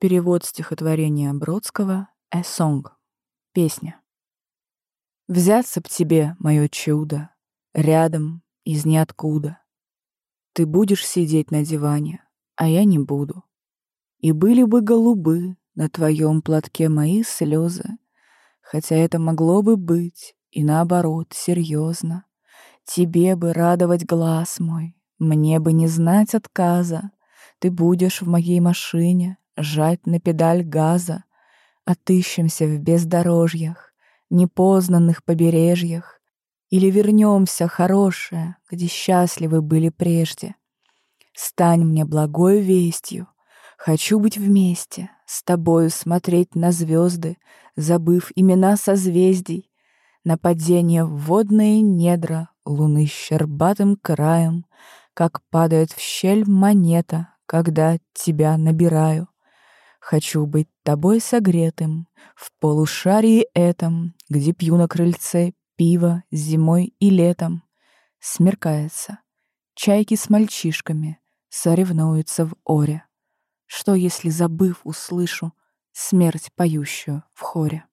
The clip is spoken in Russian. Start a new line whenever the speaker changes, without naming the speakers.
Перевод стихотворения Бродского «A Song» — песня. Взяться б тебе, мое чудо, рядом из ниоткуда. Ты будешь сидеть на диване, а я не буду. И были бы голубы на твоем платке мои слезы, хотя это могло бы быть и наоборот серьезно. Тебе бы радовать глаз мой, мне бы не знать отказа. Ты будешь в моей машине, жать на педаль газа, Отыщемся в бездорожьях, непознанных побережьях, Или вернемся, хорошее, где счастливы были прежде. Стань мне благой вестью, хочу быть вместе, С тобою смотреть на звезды, забыв имена созвездий, На падение в водные недра луны щербатым краем, Как падает в щель монета, когда тебя набираю. Хочу быть тобой согретым В полушарии этом, Где пью на крыльце пиво зимой и летом. Смеркается. Чайки с мальчишками Соревнуются в оре. Что, если, забыв, услышу Смерть, поющую в хоре?